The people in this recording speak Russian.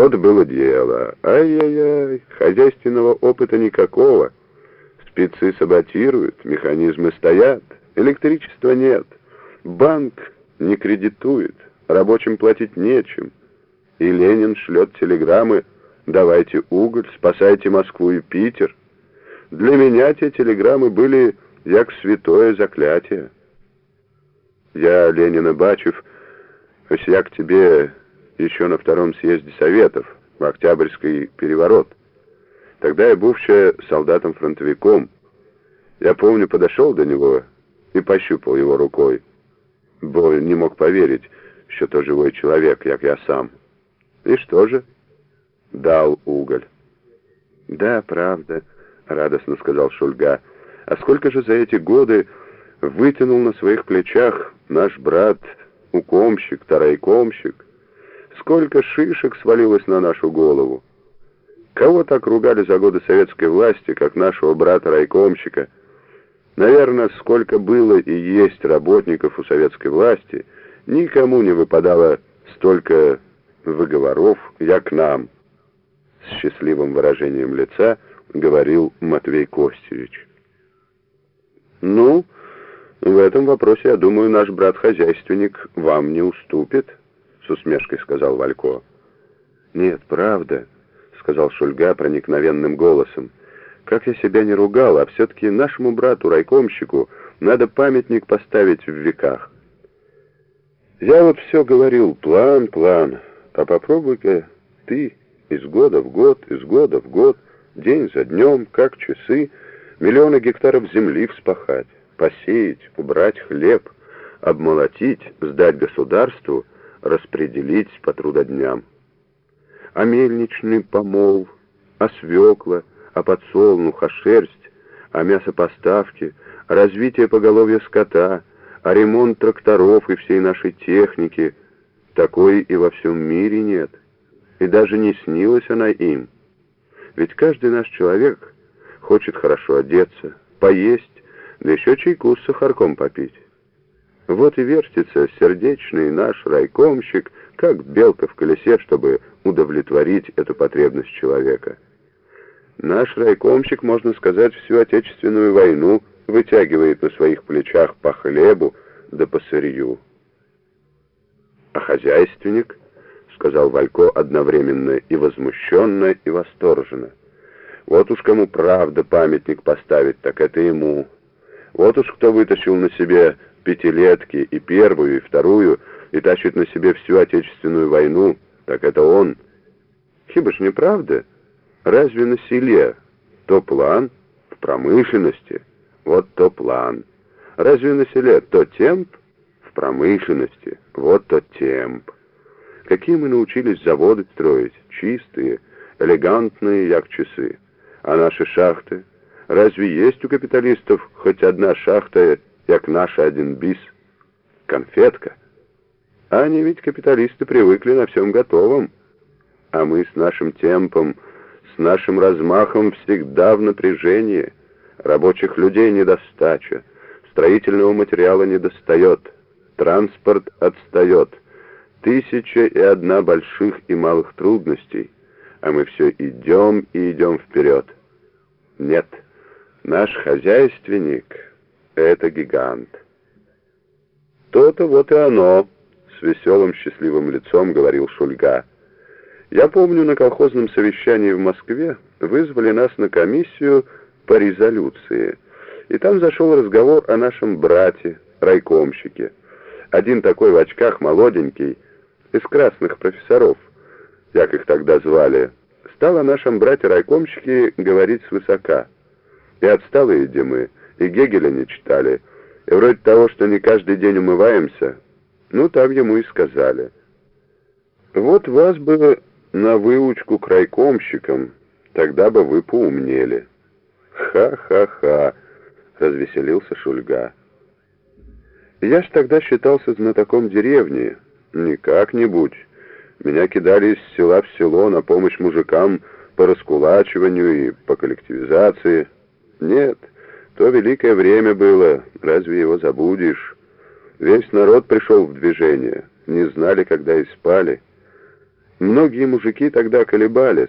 Вот было дело. Ай-яй-яй, хозяйственного опыта никакого. Спецы саботируют, механизмы стоят, электричества нет. Банк не кредитует, рабочим платить нечем. И Ленин шлет телеграммы «Давайте уголь, спасайте Москву и Питер». Для меня те телеграммы были як святое заклятие. Я, Ленина Бачев, осяк тебе еще на втором съезде Советов, в Октябрьский переворот. Тогда я, бывшая солдатом-фронтовиком, я помню, подошел до него и пощупал его рукой, бо не мог поверить, что то живой человек, як я сам. И что же? Дал уголь. Да, правда, радостно сказал Шульга. А сколько же за эти годы вытянул на своих плечах наш брат, укомщик, тарайкомщик? Сколько шишек свалилось на нашу голову? Кого так ругали за годы советской власти, как нашего брата-райкомщика? Наверное, сколько было и есть работников у советской власти, никому не выпадало столько выговоров, я к нам. С счастливым выражением лица говорил Матвей Костевич. Ну, в этом вопросе, я думаю, наш брат-хозяйственник вам не уступит, с усмешкой сказал Валько. Нет, правда, сказал Шульга проникновенным голосом. Как я себя не ругал, а все-таки нашему брату-райкомщику надо памятник поставить в веках. Я вот все говорил, план, план, а попробуй-ка ты из года в год, из года в год, день за днем, как часы, миллионы гектаров земли вспахать, посеять, убрать хлеб, обмолотить, сдать государству, распределить по трудодням. А мельничный помол, а свекла, а подсолнух, а шерсть, а мясопоставки, а развитие поголовья скота, а ремонт тракторов и всей нашей техники. Такой и во всем мире нет. И даже не снилась она им. Ведь каждый наш человек хочет хорошо одеться, поесть, да еще чайку с сахарком попить. Вот и вертится сердечный наш райкомщик, как белка в колесе, чтобы удовлетворить эту потребность человека. Наш райкомщик, можно сказать, всю Отечественную войну вытягивает на своих плечах по хлебу да по сырью. А хозяйственник, сказал Валько одновременно и возмущенно, и восторженно. Вот уж кому правда памятник поставить, так это ему. Вот уж кто вытащил на себе пятилетки и первую, и вторую, и тащит на себе всю Отечественную войну, так это он. Хиба не правда? Разве на селе то план в промышленности? Вот то план. Разве на селе то темп в промышленности? Вот то темп. Какие мы научились заводы строить, чистые, элегантные, як часы. А наши шахты? Разве есть у капиталистов хоть одна шахта, як наша один бис? Конфетка. Они ведь капиталисты привыкли на всем готовом. А мы с нашим темпом с нашим размахом всегда в напряжении. Рабочих людей недостача, строительного материала недостает, транспорт отстает. Тысяча и одна больших и малых трудностей, а мы все идем и идем вперед. Нет, наш хозяйственник — это гигант. То-то вот и оно, — с веселым счастливым лицом говорил Шульга. Я помню, на колхозном совещании в Москве вызвали нас на комиссию по резолюции, и там зашел разговор о нашем брате, райкомщике. Один такой в очках, молоденький, из красных профессоров, как их тогда звали, стал о нашем брате-райкомщике говорить свысока. И отсталые Демы, и Гегеля не читали, и вроде того, что не каждый день умываемся, ну, там ему и сказали. Вот вас бы на выучку к тогда бы вы поумнели. Ха-ха-ха, развеселился Шульга. Я ж тогда считался знатоком деревни, не как-нибудь. Меня кидали из села в село на помощь мужикам по раскулачиванию и по коллективизации. Нет, то великое время было, разве его забудешь? Весь народ пришел в движение, не знали, когда и спали. Многие мужики тогда колебались,